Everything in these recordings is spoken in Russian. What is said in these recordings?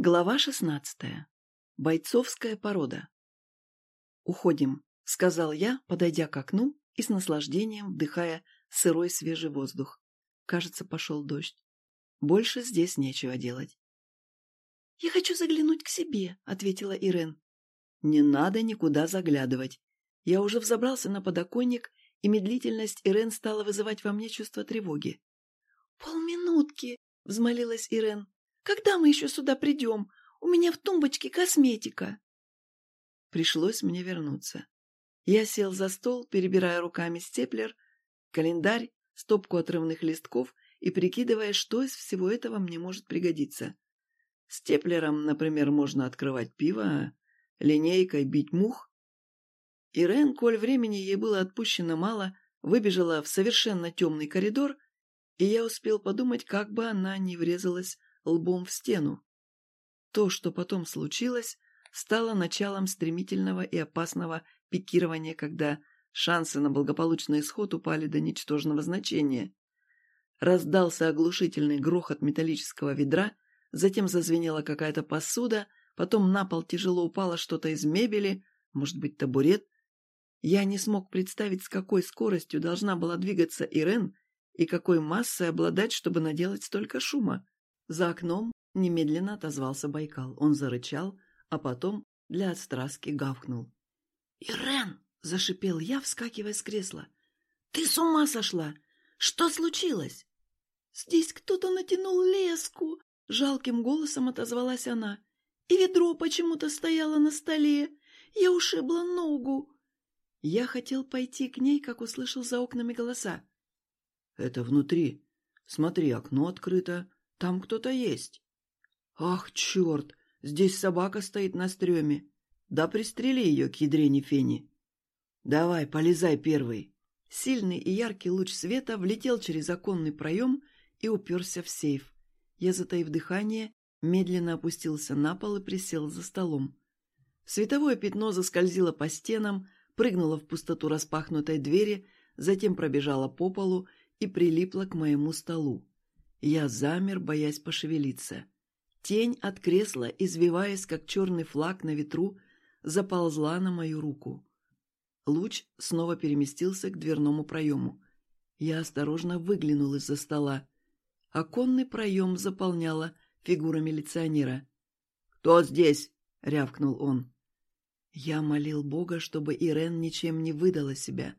Глава шестнадцатая. Бойцовская порода. «Уходим», — сказал я, подойдя к окну и с наслаждением вдыхая сырой свежий воздух. Кажется, пошел дождь. Больше здесь нечего делать. «Я хочу заглянуть к себе», — ответила Ирен. «Не надо никуда заглядывать. Я уже взобрался на подоконник, и медлительность Ирен стала вызывать во мне чувство тревоги». «Полминутки», — взмолилась Ирен. Когда мы еще сюда придем? У меня в тумбочке косметика. Пришлось мне вернуться. Я сел за стол, перебирая руками степлер, календарь, стопку отрывных листков и прикидывая, что из всего этого мне может пригодиться. Степлером, например, можно открывать пиво, линейкой бить мух. Ирен, коль времени ей было отпущено мало, выбежала в совершенно темный коридор, и я успел подумать, как бы она не врезалась лбом в стену. То, что потом случилось, стало началом стремительного и опасного пикирования, когда шансы на благополучный исход упали до ничтожного значения. Раздался оглушительный грохот металлического ведра, затем зазвенела какая-то посуда, потом на пол тяжело упало что-то из мебели, может быть, табурет. Я не смог представить, с какой скоростью должна была двигаться Ирен и какой массой обладать, чтобы наделать столько шума. За окном немедленно отозвался Байкал. Он зарычал, а потом для отстраски гавкнул. «Ирен!» — зашипел я, вскакивая с кресла. «Ты с ума сошла! Что случилось?» «Здесь кто-то натянул леску!» — жалким голосом отозвалась она. «И ведро почему-то стояло на столе. Я ушибла ногу!» Я хотел пойти к ней, как услышал за окнами голоса. «Это внутри. Смотри, окно открыто. Там кто-то есть. Ах, черт, здесь собака стоит на стреме. Да пристрели ее к ядрене фени. Давай, полезай первый. Сильный и яркий луч света влетел через оконный проем и уперся в сейф. Я, затаив дыхание, медленно опустился на пол и присел за столом. Световое пятно заскользило по стенам, прыгнуло в пустоту распахнутой двери, затем пробежало по полу и прилипло к моему столу. Я замер, боясь пошевелиться. Тень от кресла, извиваясь, как черный флаг на ветру, заползла на мою руку. Луч снова переместился к дверному проему. Я осторожно выглянул из-за стола. Оконный проем заполняла фигура милиционера. «Кто здесь?» — рявкнул он. Я молил Бога, чтобы Ирен ничем не выдала себя,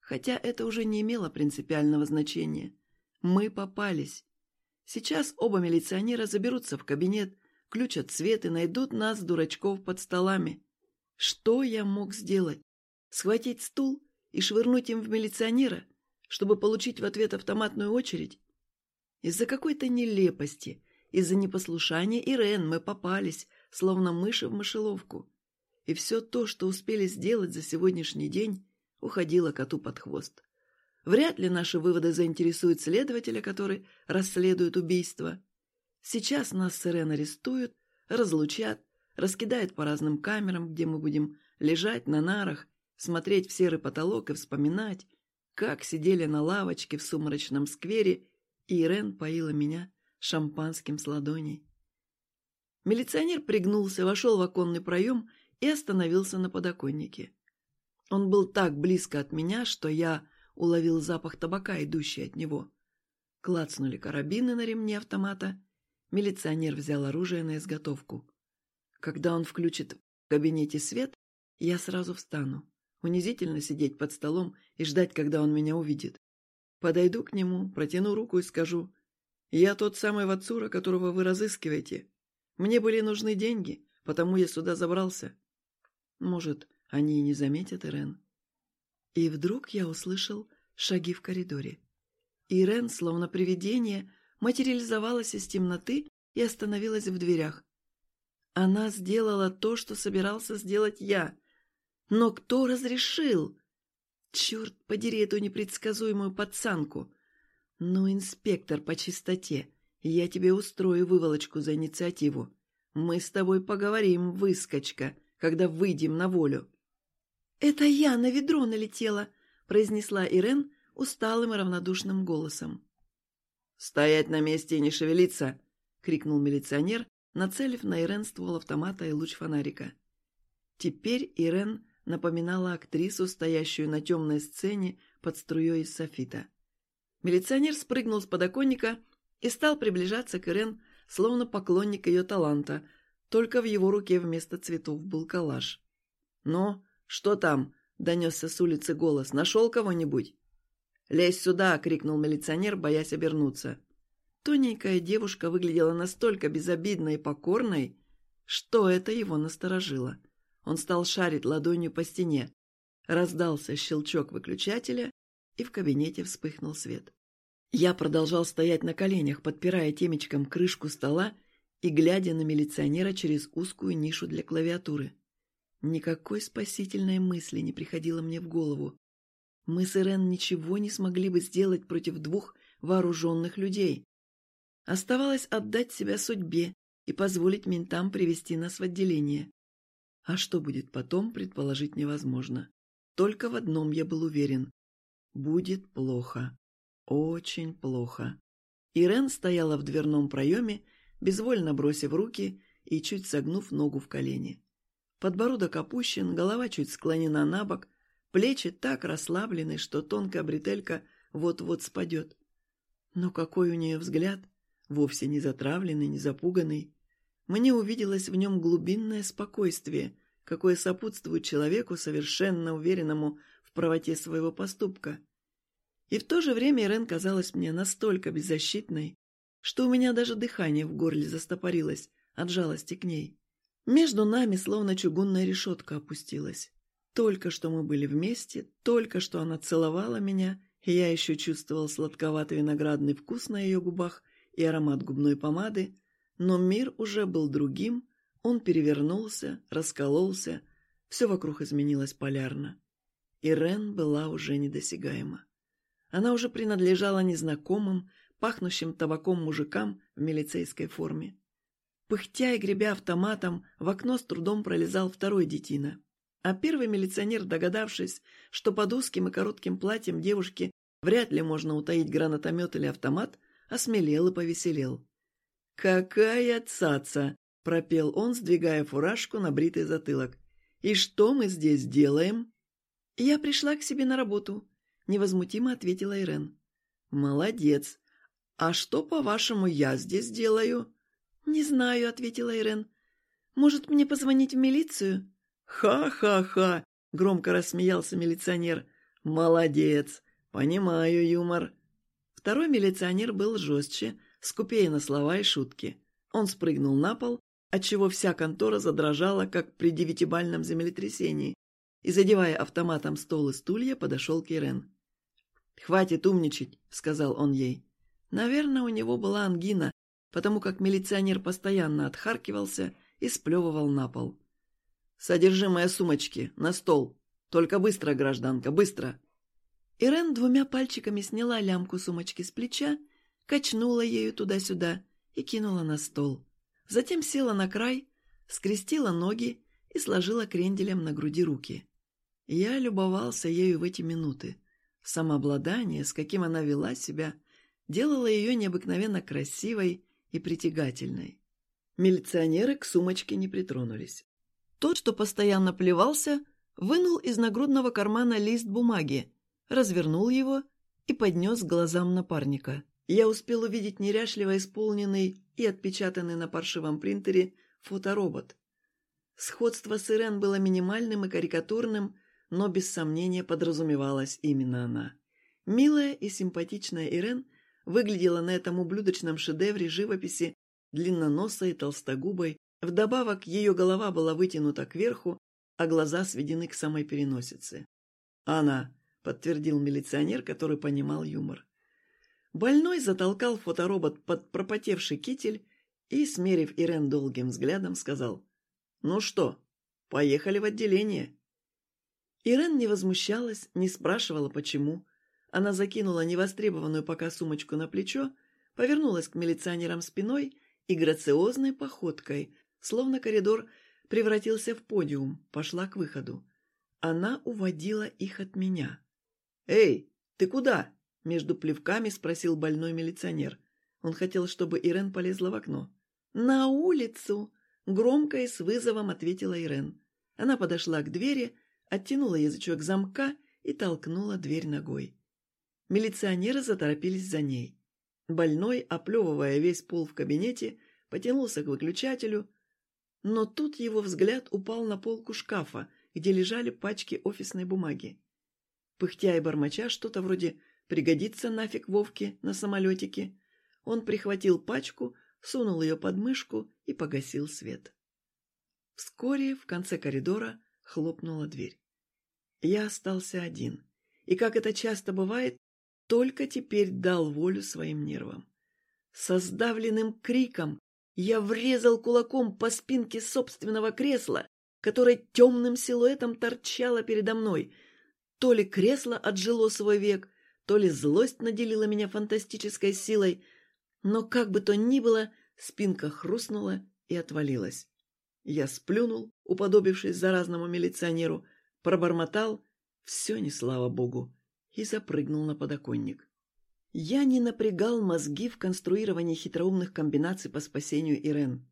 хотя это уже не имело принципиального значения. Мы попались. Сейчас оба милиционера заберутся в кабинет, включат свет и найдут нас, дурачков, под столами. Что я мог сделать? Схватить стул и швырнуть им в милиционера, чтобы получить в ответ автоматную очередь? Из-за какой-то нелепости, из-за непослушания Ирен мы попались, словно мыши в мышеловку. И все то, что успели сделать за сегодняшний день, уходило коту под хвост. Вряд ли наши выводы заинтересуют следователя, который расследует убийство. Сейчас нас с Ирен арестуют, разлучат, раскидают по разным камерам, где мы будем лежать на нарах, смотреть в серый потолок и вспоминать, как сидели на лавочке в сумрачном сквере, и Ирен поила меня шампанским с ладоней. Милиционер пригнулся, вошел в оконный проем и остановился на подоконнике. Он был так близко от меня, что я уловил запах табака, идущий от него. Клацнули карабины на ремне автомата. Милиционер взял оружие на изготовку. Когда он включит в кабинете свет, я сразу встану. Унизительно сидеть под столом и ждать, когда он меня увидит. Подойду к нему, протяну руку и скажу, «Я тот самый Вацура, которого вы разыскиваете. Мне были нужны деньги, потому я сюда забрался». Может, они и не заметят Ирен. И вдруг я услышал шаги в коридоре. Ирен, словно привидение, материализовалась из темноты и остановилась в дверях. Она сделала то, что собирался сделать я. Но кто разрешил? Черт подери эту непредсказуемую пацанку! Ну, инспектор по чистоте, я тебе устрою выволочку за инициативу. Мы с тобой поговорим, выскочка, когда выйдем на волю. «Это я на ведро налетела», — произнесла Ирен усталым и равнодушным голосом. «Стоять на месте и не шевелиться!» — крикнул милиционер, нацелив на Ирен ствол автомата и луч фонарика. Теперь Ирен напоминала актрису, стоящую на темной сцене под струей из софита. Милиционер спрыгнул с подоконника и стал приближаться к Ирен, словно поклонник ее таланта, только в его руке вместо цветов был калаш. «Ну, что там?» — донесся с улицы голос. «Нашел кого-нибудь?» «Лезь сюда!» — крикнул милиционер, боясь обернуться. Тоненькая девушка выглядела настолько безобидной и покорной, что это его насторожило. Он стал шарить ладонью по стене. Раздался щелчок выключателя, и в кабинете вспыхнул свет. Я продолжал стоять на коленях, подпирая темечком крышку стола и глядя на милиционера через узкую нишу для клавиатуры. Никакой спасительной мысли не приходило мне в голову. Мы с Ирен ничего не смогли бы сделать против двух вооруженных людей. Оставалось отдать себя судьбе и позволить ментам привести нас в отделение. А что будет потом, предположить невозможно. Только в одном я был уверен. Будет плохо. Очень плохо. Ирен стояла в дверном проеме, безвольно бросив руки и чуть согнув ногу в колени. Подбородок опущен, голова чуть склонена на бок, плечи так расслаблены, что тонкая бретелька вот-вот спадет. Но какой у нее взгляд, вовсе не затравленный, не запуганный. Мне увиделось в нем глубинное спокойствие, какое сопутствует человеку, совершенно уверенному в правоте своего поступка. И в то же время Ирен казалась мне настолько беззащитной, что у меня даже дыхание в горле застопорилось от жалости к ней. Между нами словно чугунная решетка опустилась. Только что мы были вместе, только что она целовала меня, и я еще чувствовал сладковатый виноградный вкус на ее губах и аромат губной помады, но мир уже был другим, он перевернулся, раскололся, все вокруг изменилось полярно. Ирен была уже недосягаема. Она уже принадлежала незнакомым, пахнущим табаком мужикам в милицейской форме. Пыхтя и гребя автоматом, в окно с трудом пролезал второй детина. А первый милиционер, догадавшись, что под узким и коротким платьем девушки вряд ли можно утаить гранатомет или автомат, осмелел и повеселел. «Какая цаца!» — пропел он, сдвигая фуражку на бритый затылок. «И что мы здесь делаем?» «Я пришла к себе на работу», — невозмутимо ответила Ирен. «Молодец. А что, по-вашему, я здесь делаю?» «Не знаю», — ответила Ирен. «Может, мне позвонить в милицию?» «Ха-ха-ха!» — громко рассмеялся милиционер. «Молодец! Понимаю юмор!» Второй милиционер был жестче, скупее на слова и шутки. Он спрыгнул на пол, отчего вся контора задрожала, как при девятибальном землетрясении, и, задевая автоматом стол и стулья, подошел к Ирен. «Хватит умничать», — сказал он ей. Наверное, у него была ангина, потому как милиционер постоянно отхаркивался и сплевывал на пол. «Содержимое сумочки, на стол. Только быстро, гражданка, быстро!» Ирен двумя пальчиками сняла лямку сумочки с плеча качнула ею туда-сюда и кинула на стол. Затем села на край, скрестила ноги и сложила кренделем на груди руки. Я любовался ею в эти минуты. Самообладание, с каким она вела себя, делало ее необыкновенно красивой и притягательной. Милиционеры к сумочке не притронулись. Тот, что постоянно плевался, вынул из нагрудного кармана лист бумаги, развернул его и поднес к глазам напарника. Я успел увидеть неряшливо исполненный и отпечатанный на паршивом принтере фоторобот. Сходство с Ирен было минимальным и карикатурным, но без сомнения подразумевалась именно она. Милая и симпатичная Ирен выглядела на этом ублюдочном шедевре живописи длинноносой и толстогубой, вдобавок ее голова была вытянута кверху, а глаза сведены к самой переносице. «Она», — подтвердил милиционер, который понимал юмор. Больной затолкал фоторобот под пропотевший китель и, смерив Ирен долгим взглядом, сказал «Ну что, поехали в отделение». Ирен не возмущалась, не спрашивала, почему. Она закинула невостребованную пока сумочку на плечо, повернулась к милиционерам спиной и грациозной походкой, словно коридор превратился в подиум, пошла к выходу. Она уводила их от меня. «Эй, ты куда?» Между плевками спросил больной милиционер. Он хотел, чтобы Ирен полезла в окно. «На улицу!» — громко и с вызовом ответила Ирен. Она подошла к двери, оттянула язычок замка и толкнула дверь ногой. Милиционеры заторопились за ней. Больной, оплевывая весь пол в кабинете, потянулся к выключателю, но тут его взгляд упал на полку шкафа, где лежали пачки офисной бумаги. Пыхтя и бормоча что-то вроде «пригодится нафиг Вовке на самолетике», он прихватил пачку, сунул ее под мышку и погасил свет. Вскоре в конце коридора хлопнула дверь. Я остался один, и, как это часто бывает, только теперь дал волю своим нервам. Со сдавленным криком я врезал кулаком по спинке собственного кресла, которое темным силуэтом торчало передо мной. То ли кресло отжило свой век, то ли злость наделила меня фантастической силой, но как бы то ни было, спинка хрустнула и отвалилась. Я сплюнул, уподобившись заразному милиционеру, пробормотал «все не слава богу» и запрыгнул на подоконник. Я не напрягал мозги в конструировании хитроумных комбинаций по спасению Ирен.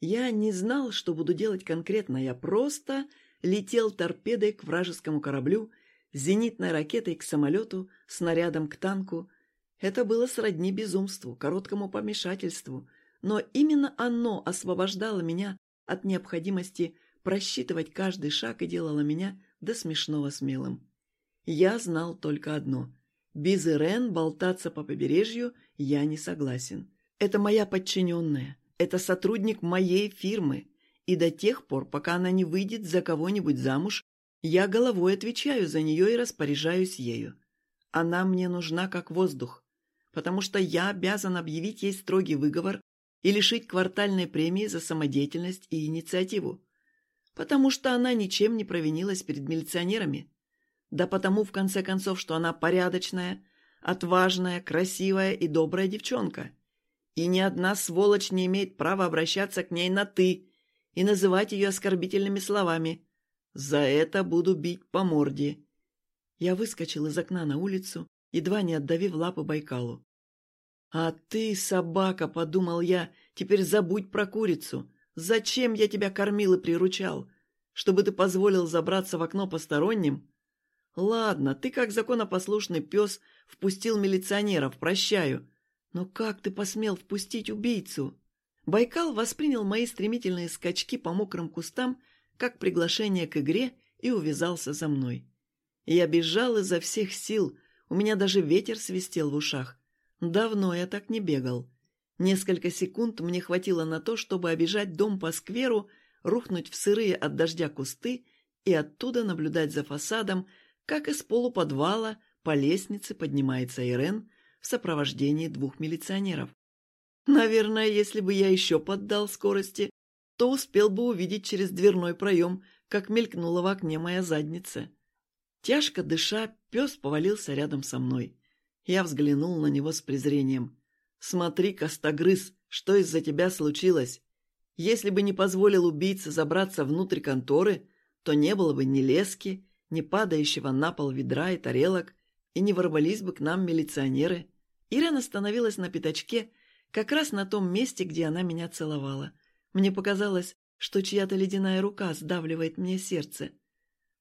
Я не знал, что буду делать конкретно, я просто летел торпедой к вражескому кораблю, зенитной ракетой к самолету, снарядом к танку. Это было сродни безумству, короткому помешательству, но именно оно освобождало меня от необходимости просчитывать каждый шаг и делало меня до смешного смелым. Я знал только одно. Без Ирен болтаться по побережью я не согласен. Это моя подчиненная, это сотрудник моей фирмы, и до тех пор, пока она не выйдет за кого-нибудь замуж, я головой отвечаю за нее и распоряжаюсь ею. Она мне нужна как воздух, потому что я обязан объявить ей строгий выговор и лишить квартальной премии за самодеятельность и инициативу. Потому что она ничем не провинилась перед милиционерами. Да потому, в конце концов, что она порядочная, отважная, красивая и добрая девчонка. И ни одна сволочь не имеет права обращаться к ней на «ты» и называть ее оскорбительными словами. За это буду бить по морде. Я выскочил из окна на улицу, едва не отдавив лапы Байкалу. «А ты, собака!» — подумал я. «Теперь забудь про курицу. Зачем я тебя кормил и приручал? Чтобы ты позволил забраться в окно посторонним? Ладно, ты как законопослушный пес впустил милиционеров, прощаю. Но как ты посмел впустить убийцу?» Байкал воспринял мои стремительные скачки по мокрым кустам как приглашение к игре и увязался за мной. Я бежал изо всех сил, у меня даже ветер свистел в ушах. Давно я так не бегал. Несколько секунд мне хватило на то, чтобы обижать дом по скверу, рухнуть в сырые от дождя кусты и оттуда наблюдать за фасадом, как из полуподвала по лестнице поднимается Ирен в сопровождении двух милиционеров. Наверное, если бы я еще поддал скорости, то успел бы увидеть через дверной проем, как мелькнула в окне моя задница. Тяжко дыша, пес повалился рядом со мной. Я взглянул на него с презрением. «Смотри, Костогрыз, что из-за тебя случилось? Если бы не позволил убийце забраться внутрь конторы, то не было бы ни лески, ни падающего на пол ведра и тарелок, и не ворвались бы к нам милиционеры». Ирина остановилась на пятачке, как раз на том месте, где она меня целовала. Мне показалось, что чья-то ледяная рука сдавливает мне сердце.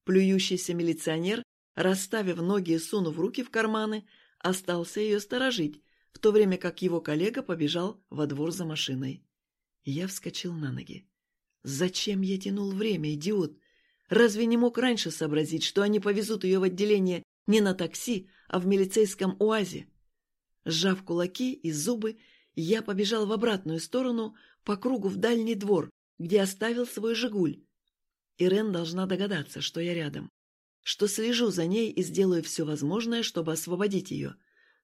Плюющийся милиционер, расставив ноги и сунув руки в карманы, остался ее сторожить, в то время как его коллега побежал во двор за машиной. Я вскочил на ноги. Зачем я тянул время, идиот? Разве не мог раньше сообразить, что они повезут ее в отделение не на такси, а в милицейском уазе? Сжав кулаки и зубы, я побежал в обратную сторону, по кругу в дальний двор, где оставил свой «Жигуль». Ирен должна догадаться, что я рядом что слежу за ней и сделаю все возможное, чтобы освободить ее.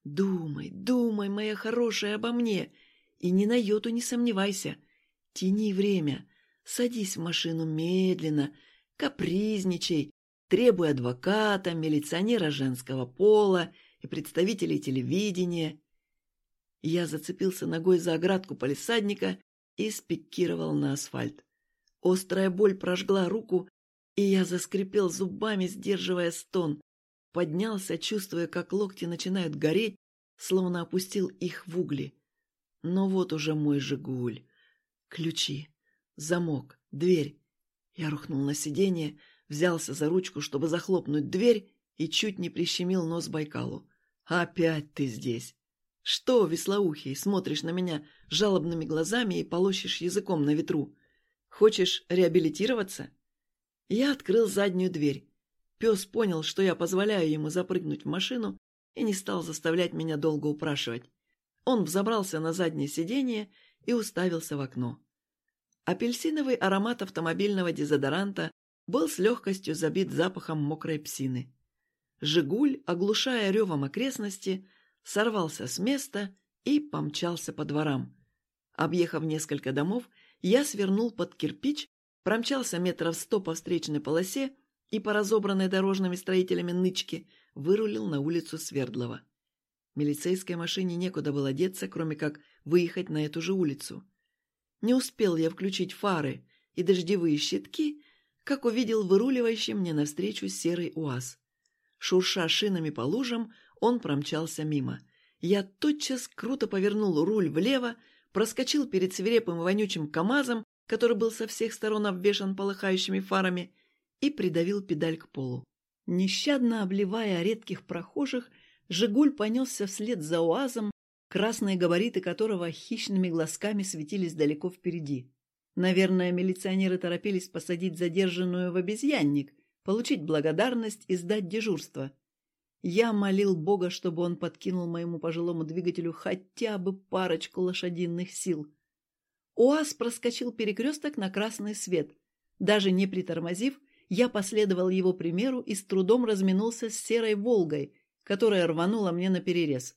Думай, думай, моя хорошая, обо мне, и ни на йоту не сомневайся. Тяни время, садись в машину медленно, капризничай, требуй адвоката, милиционера женского пола и представителей телевидения. Я зацепился ногой за оградку полисадника и спикировал на асфальт. Острая боль прожгла руку, и я заскрипел зубами, сдерживая стон. Поднялся, чувствуя, как локти начинают гореть, словно опустил их в угли. Но вот уже мой «Жигуль». Ключи, замок, дверь. Я рухнул на сиденье, взялся за ручку, чтобы захлопнуть дверь, и чуть не прищемил нос Байкалу. «Опять ты здесь! Что, веслоухий, смотришь на меня жалобными глазами и полощешь языком на ветру? Хочешь реабилитироваться?» Я открыл заднюю дверь. Пес понял, что я позволяю ему запрыгнуть в машину и не стал заставлять меня долго упрашивать. Он взобрался на заднее сиденье и уставился в окно. Апельсиновый аромат автомобильного дезодоранта был с легкостью забит запахом мокрой псины. «Жигуль», оглушая ревом окрестности, сорвался с места и помчался по дворам. Объехав несколько домов, я свернул под кирпич, промчался метров сто по встречной полосе и по разобранной дорожными строителями нычке вырулил на улицу Свердлова. Милицейской машине некуда было деться, кроме как выехать на эту же улицу. Не успел я включить фары и дождевые щитки, как увидел выруливающий мне навстречу серый УАЗ. Шурша шинами по лужам, он промчался мимо. Я тотчас круто повернул руль влево, проскочил перед свирепым и вонючим КамАЗом, который был со всех сторон обвешан полыхающими фарами, и придавил педаль к полу. Нещадно обливая редких прохожих, «Жигуль» понесся вслед за УАЗом, красные габариты которого хищными глазками светились далеко впереди. Наверное, милиционеры торопились посадить задержанную в обезьянник, получить благодарность и сдать дежурство. Я молил Бога, чтобы он подкинул моему пожилому двигателю хотя бы парочку лошадиных сил. УАЗ проскочил перекресток на красный свет. Даже не притормозив, я последовал его примеру и с трудом разминулся с серой «Волгой», которая рванула мне на перерез.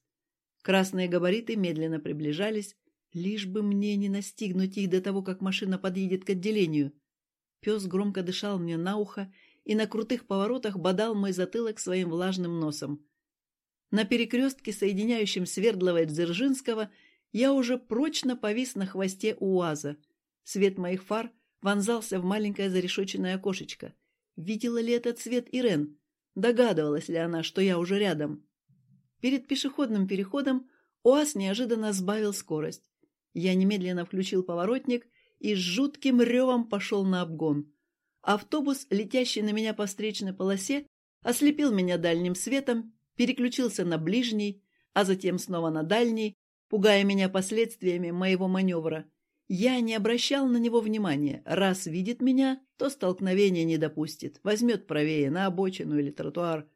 Красные габариты медленно приближались, лишь бы мне не настигнуть их до того, как машина подъедет к отделению. Пес громко дышал мне на ухо и на крутых поворотах бодал мой затылок своим влажным носом. На перекрестке, соединяющем Свердлова и Дзержинского, я уже прочно повис на хвосте УАЗа. Свет моих фар вонзался в маленькое зарешоченное окошечко. Видела ли этот свет Ирен? Догадывалась ли она, что я уже рядом? Перед пешеходным переходом УАЗ неожиданно сбавил скорость. Я немедленно включил поворотник и с жутким ревом пошел на обгон. Автобус, летящий на меня по встречной полосе, ослепил меня дальним светом, переключился на ближний, а затем снова на дальний, пугая меня последствиями моего маневра. Я не обращал на него внимания. Раз видит меня, то столкновения не допустит. Возьмет правее на обочину или тротуар.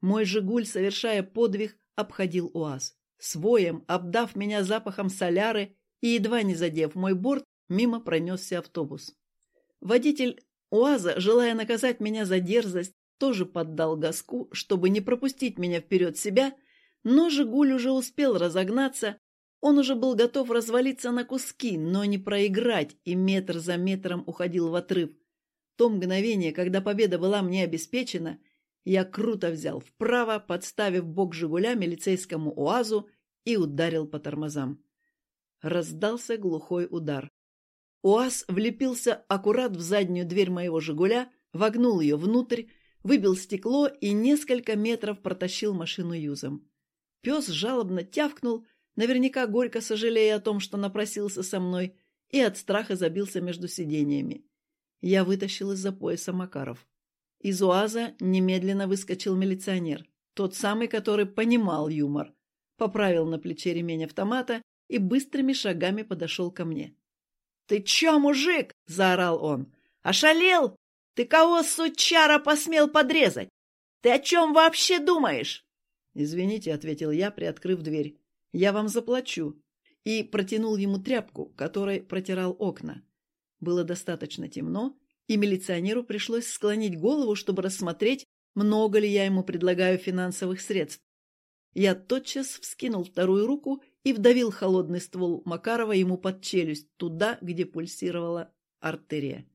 Мой «Жигуль», совершая подвиг, обходил УАЗ. Своем, обдав меня запахом соляры и едва не задев мой борт, мимо пронесся автобус. Водитель Уаза, желая наказать меня за дерзость, тоже поддал газку, чтобы не пропустить меня вперед себя, но «Жигуль» уже успел разогнаться, он уже был готов развалиться на куски, но не проиграть, и метр за метром уходил в отрыв. То мгновение, когда победа была мне обеспечена, я круто взял вправо, подставив бок «Жигуля» милицейскому УАЗу и ударил по тормозам. Раздался глухой удар. УАЗ влепился аккурат в заднюю дверь моего «Жигуля», вогнул ее внутрь, выбил стекло и несколько метров протащил машину юзом. Пес жалобно тявкнул, наверняка горько сожалея о том, что напросился со мной, и от страха забился между сидениями. Я вытащил из-за пояса Макаров. Из УАЗа немедленно выскочил милиционер, тот самый, который понимал юмор, поправил на плече ремень автомата и быстрыми шагами подошел ко мне. «Ты чё, мужик?» — заорал он. «Ошалел? Ты кого, сучара, посмел подрезать? Ты о чем вообще думаешь?» «Извините», — ответил я, приоткрыв дверь. «Я вам заплачу». И протянул ему тряпку, которой протирал окна. Было достаточно темно, и милиционеру пришлось склонить голову, чтобы рассмотреть, много ли я ему предлагаю финансовых средств. Я тотчас вскинул вторую руку и вдавил холодный ствол Макарова ему под челюсть, туда, где пульсировала артерия.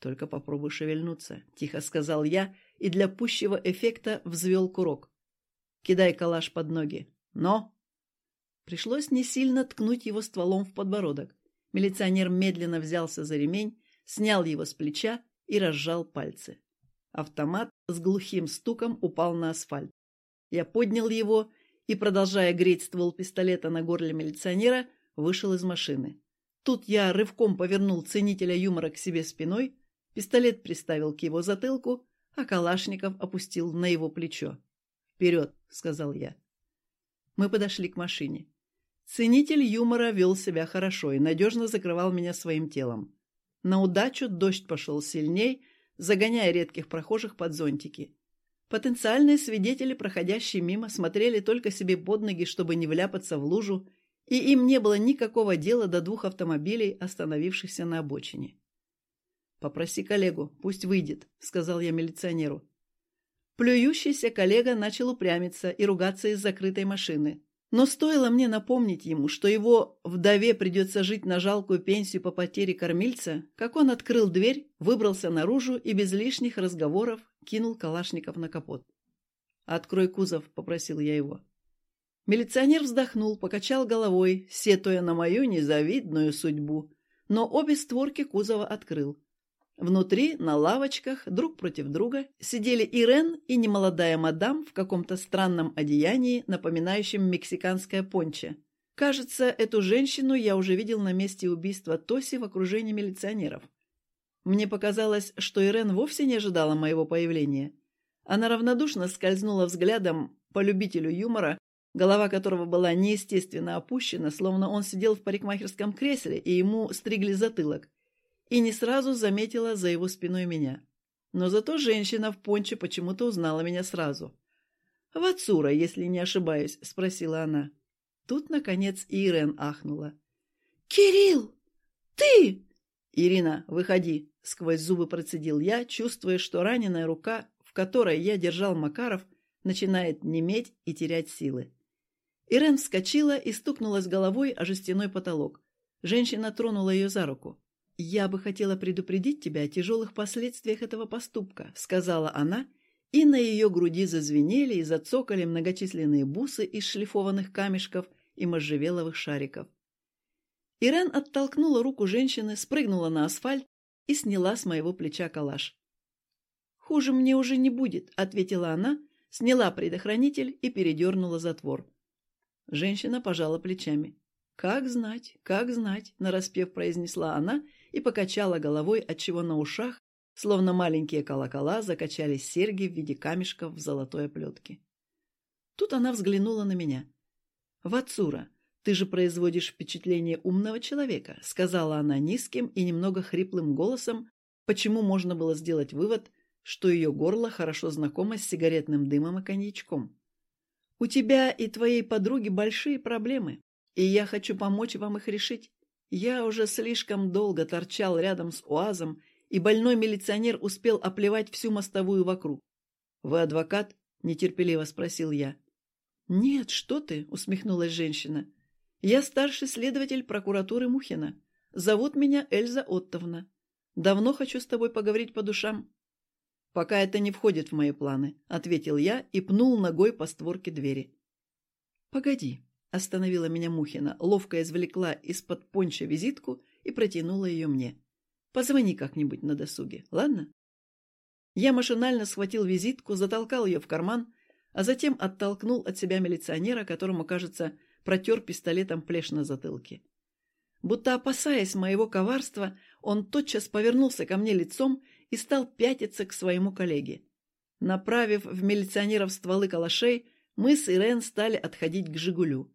«Только попробуй шевельнуться», — тихо сказал я и для пущего эффекта взвел курок. «Кидай калаш под ноги. Но...» Пришлось не сильно ткнуть его стволом в подбородок. Милиционер медленно взялся за ремень, снял его с плеча и разжал пальцы. Автомат с глухим стуком упал на асфальт. Я поднял его и, продолжая греть ствол пистолета на горле милиционера, вышел из машины. Тут я рывком повернул ценителя юмора к себе спиной, пистолет приставил к его затылку, а Калашников опустил на его плечо. «Вперед!» — сказал я. Мы подошли к машине. Ценитель юмора вел себя хорошо и надежно закрывал меня своим телом. На удачу дождь пошел сильней, загоняя редких прохожих под зонтики. Потенциальные свидетели, проходящие мимо, смотрели только себе под ноги, чтобы не вляпаться в лужу, и им не было никакого дела до двух автомобилей, остановившихся на обочине. «Попроси коллегу, пусть выйдет», — сказал я милиционеру. Плюющийся коллега начал упрямиться и ругаться из закрытой машины. Но стоило мне напомнить ему, что его вдове придется жить на жалкую пенсию по потере кормильца, как он открыл дверь, выбрался наружу и без лишних разговоров кинул Калашников на капот. «Открой кузов», — попросил я его. Милиционер вздохнул, покачал головой, сетуя на мою незавидную судьбу, но обе створки кузова открыл. Внутри, на лавочках, друг против друга, сидели Ирен и немолодая мадам в каком-то странном одеянии, напоминающем мексиканское понче. Кажется, эту женщину я уже видел на месте убийства Тоси в окружении милиционеров. Мне показалось, что Ирен вовсе не ожидала моего появления. Она равнодушно скользнула взглядом по любителю юмора, голова которого была неестественно опущена, словно он сидел в парикмахерском кресле и ему стригли затылок – и не сразу заметила за его спиной меня. Но зато женщина в понче почему-то узнала меня сразу. «Вацура, если не ошибаюсь», — спросила она. Тут, наконец, Ирен ахнула. «Кирилл! Ты!» «Ирина, выходи!» — сквозь зубы процедил я, чувствуя, что раненая рука, в которой я держал Макаров, начинает неметь и терять силы. Ирен вскочила и стукнулась головой о жестяной потолок. Женщина тронула ее за руку. «Я бы хотела предупредить тебя о тяжелых последствиях этого поступка», — сказала она, и на ее груди зазвенели и зацокали многочисленные бусы из шлифованных камешков и можжевеловых шариков. Ирен оттолкнула руку женщины, спрыгнула на асфальт и сняла с моего плеча калаш. «Хуже мне уже не будет», — ответила она, сняла предохранитель и передернула затвор. Женщина пожала плечами. «Как знать, как знать», — нараспев произнесла она и покачала головой, отчего на ушах, словно маленькие колокола, закачались серьги в виде камешков в золотой оплетке. Тут она взглянула на меня. «Вацура, ты же производишь впечатление умного человека», сказала она низким и немного хриплым голосом, почему можно было сделать вывод, что ее горло хорошо знакомо с сигаретным дымом и коньячком. «У тебя и твоей подруги большие проблемы, и я хочу помочь вам их решить. Я уже слишком долго торчал рядом с УАЗом, и больной милиционер успел оплевать всю мостовую вокруг. «Вы адвокат?» — нетерпеливо спросил я. «Нет, что ты!» — усмехнулась женщина. «Я старший следователь прокуратуры Мухина. Зовут меня Эльза Оттовна. Давно хочу с тобой поговорить по душам». «Пока это не входит в мои планы», — ответил я и пнул ногой по створке двери. «Погоди», Остановила меня Мухина, ловко извлекла из-под понча визитку и протянула ее мне. Позвони как-нибудь на досуге, ладно? Я машинально схватил визитку, затолкал ее в карман, а затем оттолкнул от себя милиционера, которому, кажется, протер пистолетом плешь на затылке. Будто опасаясь моего коварства, он тотчас повернулся ко мне лицом и стал пятиться к своему коллеге. Направив в милиционеров стволы калашей, мы с Ирен стали отходить к «Жигулю».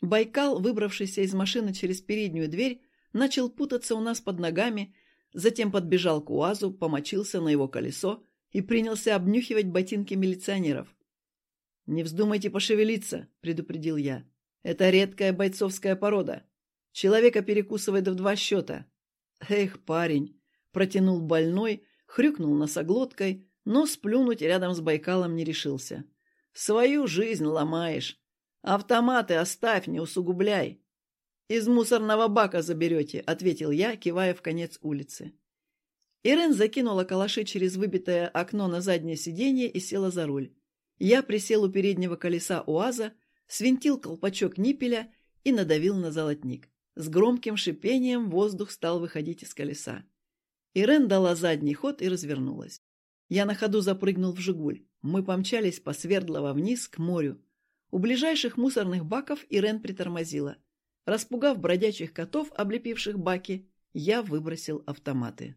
Байкал, выбравшийся из машины через переднюю дверь, начал путаться у нас под ногами, затем подбежал к УАЗу, помочился на его колесо и принялся обнюхивать ботинки милиционеров. «Не вздумайте пошевелиться», — предупредил я. «Это редкая бойцовская порода. Человека перекусывает в два счета». «Эх, парень!» — протянул больной, хрюкнул носоглоткой, но сплюнуть рядом с Байкалом не решился. «Свою жизнь ломаешь. «Автоматы оставь, не усугубляй!» «Из мусорного бака заберете», — ответил я, кивая в конец улицы. Ирен закинула калаши через выбитое окно на заднее сиденье и села за руль. Я присел у переднего колеса УАЗа, свинтил колпачок ниппеля и надавил на золотник. С громким шипением воздух стал выходить из колеса. Ирен дала задний ход и развернулась. Я на ходу запрыгнул в «Жигуль». Мы помчались по Свердлова вниз к морю. У ближайших мусорных баков Ирен притормозила. Распугав бродячих котов, облепивших баки, я выбросил автоматы.